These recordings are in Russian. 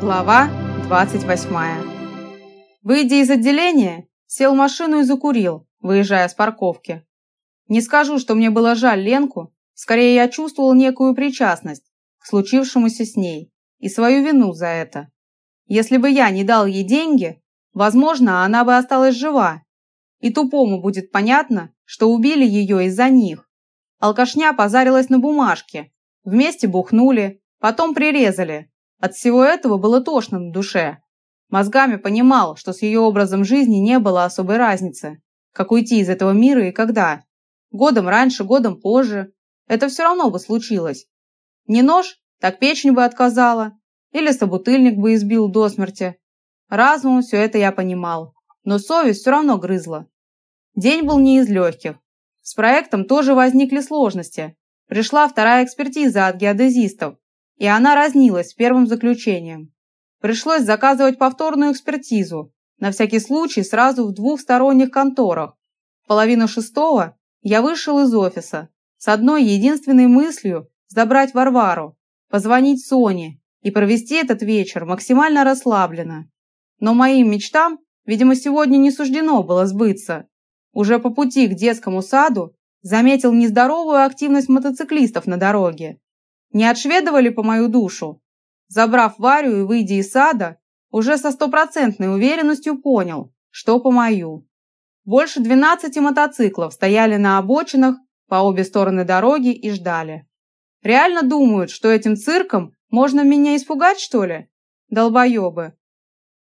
Глава 28. Выйдя из отделения, сел в машину и закурил, выезжая с парковки. Не скажу, что мне было жаль Ленку, скорее я чувствовал некую причастность к случившемуся с ней и свою вину за это. Если бы я не дал ей деньги, возможно, она бы осталась жива. И тупому будет понятно, что убили ее из-за них. Алкашня позарилась на бумажке. Вместе бухнули, потом прирезали, от всего этого было тошно на душе. Мозгами понимал, что с ее образом жизни не было особой разницы, как уйти из этого мира и когда. Годом раньше, годом позже. Это все равно бы случилось. Не нож, так печень бы отказала. Или собутыльник бы избил до смерти. Разумом все это я понимал. Но совесть все равно грызла. День был не из легких. С проектом тоже возникли сложности. Пришла вторая экспертиза от геодезистов, и она разнилась с первым заключением. Пришлось заказывать повторную экспертизу, на всякий случай сразу в двух сторонних конторах. В половину шестого я вышел из офиса с одной единственной мыслью забрать Варвару, позвонить Соне и провести этот вечер максимально расслабленно. Но моим мечтам, видимо, сегодня не суждено было сбыться. Уже по пути к детскому саду заметил нездоровую активность мотоциклистов на дороге. Не отшведовали по мою душу? Забрав Варю и выйдя из сада, уже со стопроцентной уверенностью понял, что по мою. Больше 12 мотоциклов стояли на обочинах по обе стороны дороги и ждали. Реально думают, что этим цирком можно меня испугать, что ли? Долбоебы.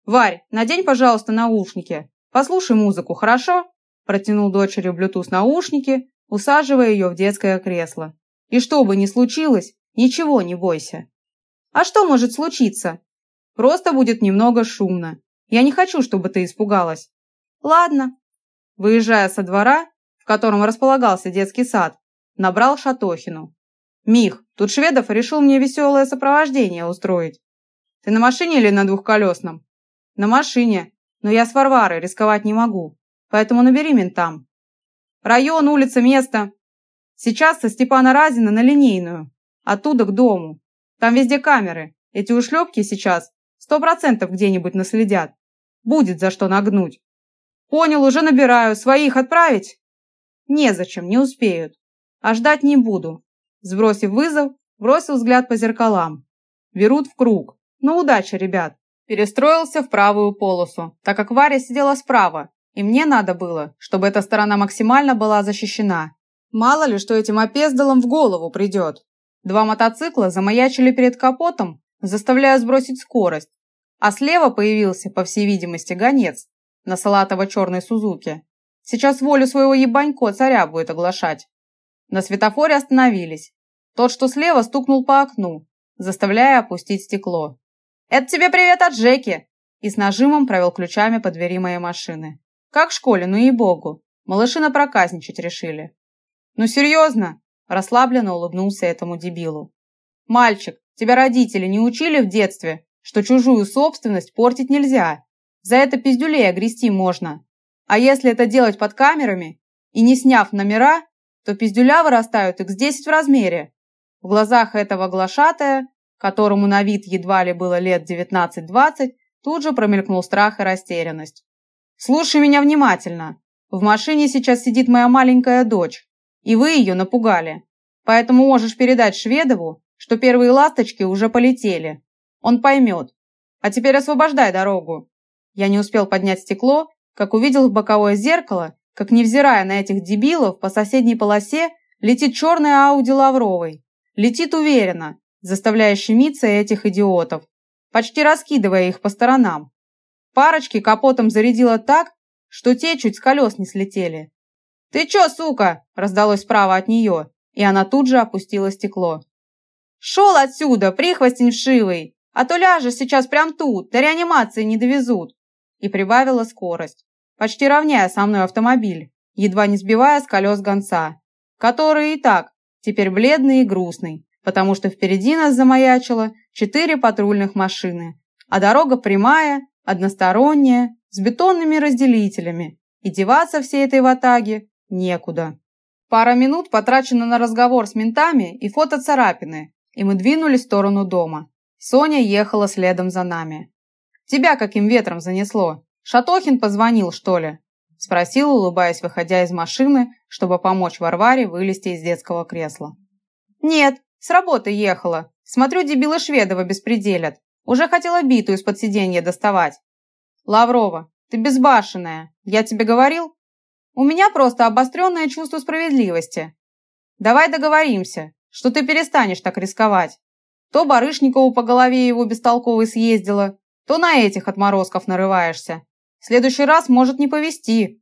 Варь, надень, пожалуйста, наушники. Послушай музыку, хорошо? Протянул дочери Bluetooth наушники, усаживая ее в детское кресло. И что бы ни случилось, Ничего не бойся. А что может случиться? Просто будет немного шумно. Я не хочу, чтобы ты испугалась. Ладно. Выезжая со двора, в котором располагался детский сад, набрал Шатохину. Мих, тут Шведов решил мне веселое сопровождение устроить. Ты на машине или на двухколесном? На машине, но я с Варварой рисковать не могу, поэтому набери ментам. Район, улица, место. Сейчас со Степана Разина на линейную. Оттуда к дому. Там везде камеры. Эти ушлепки сейчас сто процентов где-нибудь наследят. Будет за что нагнуть. Понял, уже набираю. Своих отправить? Незачем, не успеют. А ждать не буду. Сбросив вызов, бросил взгляд по зеркалам. Берут в круг. Ну, удачи, ребят. Перестроился в правую полосу, так как Варя сидела справа, и мне надо было, чтобы эта сторона максимально была защищена. Мало ли, что этим опездалом в голову придет. Два мотоцикла замаячили перед капотом, заставляя сбросить скорость, а слева появился, по всей видимости, гонец на салатово-черной Сузуке. Сейчас волю своего ебанько царя будет оглашать. На светофоре остановились. Тот, что слева, стукнул по окну, заставляя опустить стекло. «Это тебе привет от Джеки!» И с нажимом провел ключами по двери моей машины. «Как в школе, ну и богу! Малыши напроказничать решили!» «Ну серьезно? Расслабленно улыбнулся этому дебилу. «Мальчик, тебя родители не учили в детстве, что чужую собственность портить нельзя? За это пиздюлей огрести можно. А если это делать под камерами и не сняв номера, то пиздюля вырастают x10 в размере. В глазах этого глашатая, которому на вид едва ли было лет 19-20, тут же промелькнул страх и растерянность. «Слушай меня внимательно. В машине сейчас сидит моя маленькая дочь и вы ее напугали. Поэтому можешь передать Шведову, что первые ласточки уже полетели. Он поймет. А теперь освобождай дорогу. Я не успел поднять стекло, как увидел в боковое зеркало, как, невзирая на этих дебилов, по соседней полосе летит черная Ауди Лавровой. Летит уверенно, заставляя щемиться этих идиотов, почти раскидывая их по сторонам. Парочки капотом зарядила так, что те чуть с колес не слетели. «Ты чё, сука?» – раздалось справа от нее, и она тут же опустила стекло. «Шел отсюда, прихвостень вшивый, а то ляжешь сейчас прям тут, до реанимации не довезут!» И прибавила скорость, почти равняя со мной автомобиль, едва не сбивая с колес гонца, который и так теперь бледный и грустный, потому что впереди нас замаячило четыре патрульных машины, а дорога прямая, односторонняя, с бетонными разделителями, и деваться всей этой ватаге Некуда. Пара минут потрачено на разговор с ментами и фото царапины, и мы двинулись в сторону дома. Соня ехала следом за нами. «Тебя каким ветром занесло? Шатохин позвонил, что ли?» Спросил, улыбаясь, выходя из машины, чтобы помочь Варваре вылезти из детского кресла. «Нет, с работы ехала. Смотрю, дебилы Шведова беспределят. Уже хотела биту из-под сиденья доставать. Лаврова, ты безбашенная. Я тебе говорил? У меня просто обостренное чувство справедливости. Давай договоримся, что ты перестанешь так рисковать. То Барышникову по голове его бестолковой съездила, то на этих отморозков нарываешься. В следующий раз может не повезти.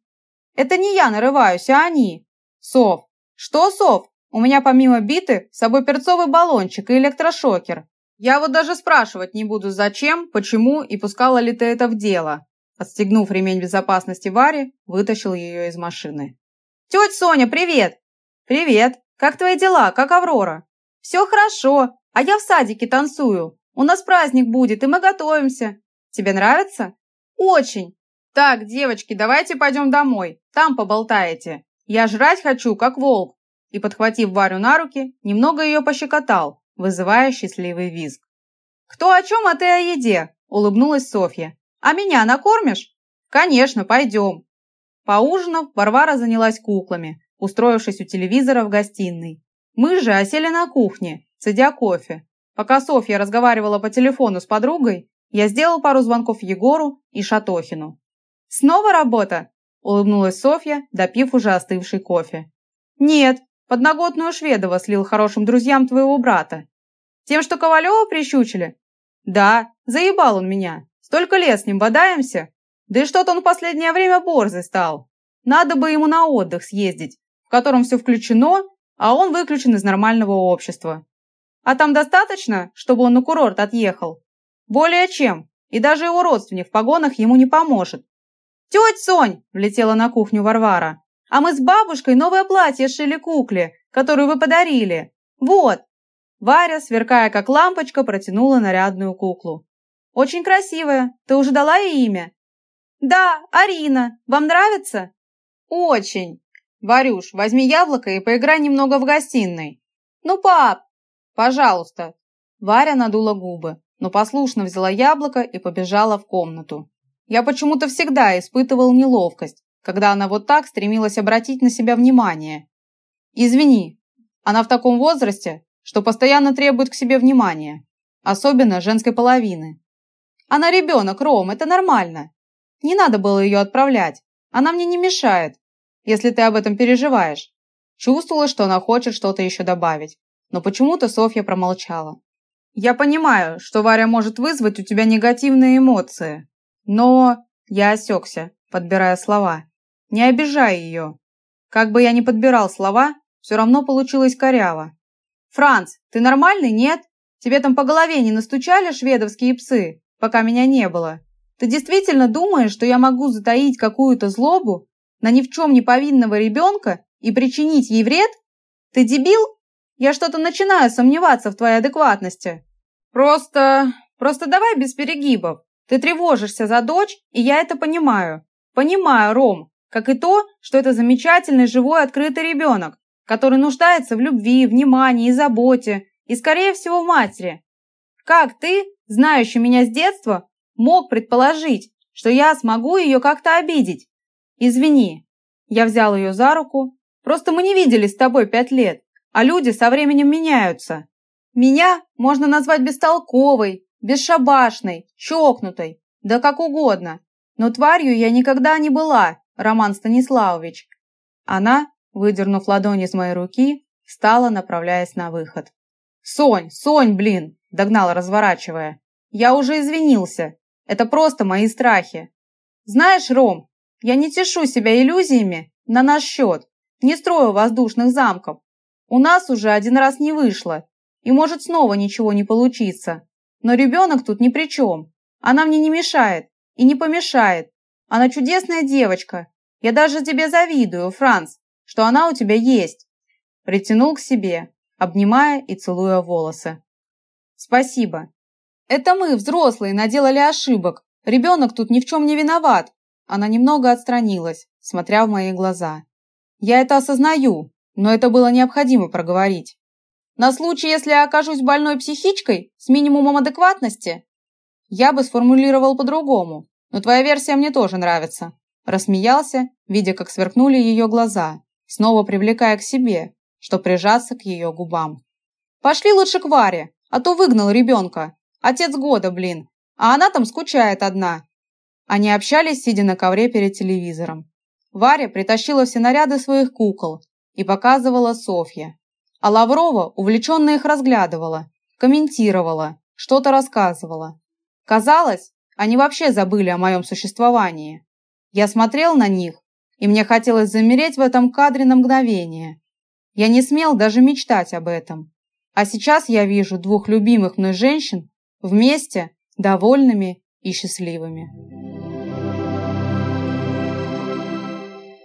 Это не я нарываюсь, а они. Сов. Что, Сов? У меня помимо биты с собой перцовый баллончик и электрошокер. Я вот даже спрашивать не буду, зачем, почему и пускала ли ты это в дело. Отстегнув ремень безопасности Варе, вытащил ее из машины. «Тетя Соня, привет!» «Привет! Как твои дела? Как Аврора?» «Все хорошо, а я в садике танцую. У нас праздник будет, и мы готовимся. Тебе нравится?» «Очень!» «Так, девочки, давайте пойдем домой. Там поболтаете. Я жрать хочу, как волк». И, подхватив Варю на руки, немного ее пощекотал, вызывая счастливый визг. «Кто о чем, а ты о еде?» – улыбнулась Софья. «А меня накормишь?» «Конечно, пойдем». Поужинав, Варвара занялась куклами, устроившись у телевизора в гостиной. Мы же осели на кухне, цедя кофе. Пока Софья разговаривала по телефону с подругой, я сделал пару звонков Егору и Шатохину. «Снова работа?» – улыбнулась Софья, допив уже остывший кофе. «Нет, подноготную Шведова слил хорошим друзьям твоего брата. Тем, что Ковалева прищучили?» «Да, заебал он меня. Столько лет с ним бодаемся. Да и что-то он в последнее время борзый стал. Надо бы ему на отдых съездить, в котором все включено, а он выключен из нормального общества. А там достаточно, чтобы он на курорт отъехал? Более чем. И даже его родственник в погонах ему не поможет. «Тетя Сонь!» – влетела на кухню Варвара. «А мы с бабушкой новое платье шили кукле, которую вы подарили. Вот!» Варя, сверкая как лампочка, протянула нарядную куклу. «Очень красивая. Ты уже дала ей имя?» «Да, Арина. Вам нравится?» «Очень. Варюш, возьми яблоко и поиграй немного в гостиной». «Ну, пап!» «Пожалуйста». Варя надула губы, но послушно взяла яблоко и побежала в комнату. Я почему-то всегда испытывал неловкость, когда она вот так стремилась обратить на себя внимание. «Извини, она в таком возрасте, что постоянно требует к себе внимания, особенно женской половины. Она ребенок, Ром, это нормально. Не надо было ее отправлять. Она мне не мешает, если ты об этом переживаешь. Чувствовала, что она хочет что-то еще добавить, но почему-то Софья промолчала. Я понимаю, что Варя может вызвать у тебя негативные эмоции, но... Я осекся, подбирая слова. Не обижай ее. Как бы я ни подбирал слова, все равно получилось коряво. «Франц, ты нормальный, нет? Тебе там по голове не настучали шведовские псы?» Пока меня не было. Ты действительно думаешь, что я могу затаить какую-то злобу на ни в чем не повинного ребенка и причинить ей вред? Ты дебил? Я что-то начинаю сомневаться в твоей адекватности. Просто... просто давай без перегибов. Ты тревожишься за дочь, и я это понимаю. Понимаю, Ром, как и то, что это замечательный, живой, открытый ребенок, который нуждается в любви, внимании и заботе, и, скорее всего, в матери. Как ты, знающий меня с детства, мог предположить, что я смогу ее как-то обидеть? Извини. Я взял ее за руку. Просто мы не виделись с тобой пять лет, а люди со временем меняются. Меня можно назвать бестолковой, бесшабашной, чокнутой, да как угодно. Но тварью я никогда не была, Роман Станиславович. Она, выдернув ладони из моей руки, встала, направляясь на выход. «Сонь, Сонь, блин!» – догнал, разворачивая. «Я уже извинился. Это просто мои страхи. Знаешь, Ром, я не тешу себя иллюзиями на наш счет, не строю воздушных замков. У нас уже один раз не вышло, и может снова ничего не получиться. Но ребенок тут ни при чем. Она мне не мешает и не помешает. Она чудесная девочка. Я даже тебе завидую, Франц, что она у тебя есть. Притянул к себе, обнимая и целуя волосы. «Спасибо. Это мы, взрослые, наделали ошибок. Ребенок тут ни в чем не виноват». Она немного отстранилась, смотря в мои глаза. «Я это осознаю, но это было необходимо проговорить». На случай, если я окажусь больной психичкой с минимумом адекватности? Я бы сформулировал по-другому, но твоя версия мне тоже нравится. Рассмеялся, видя, как сверкнули ее глаза, снова привлекая к себе, что прижаться к ее губам. Пошли лучше к Варе, а то выгнал ребенка. Отец года, блин. А она там скучает одна. Они общались, сидя на ковре перед телевизором. Варя притащила все наряды своих кукол и показывала Софье. А Лаврова увлеченно их разглядывала, комментировала, что-то рассказывала. Казалось, они вообще забыли о моем существовании. Я смотрел на них, и мне хотелось замереть в этом кадре на мгновение. Я не смел даже мечтать об этом. А сейчас я вижу двух любимых мной женщин вместе, довольными и счастливыми.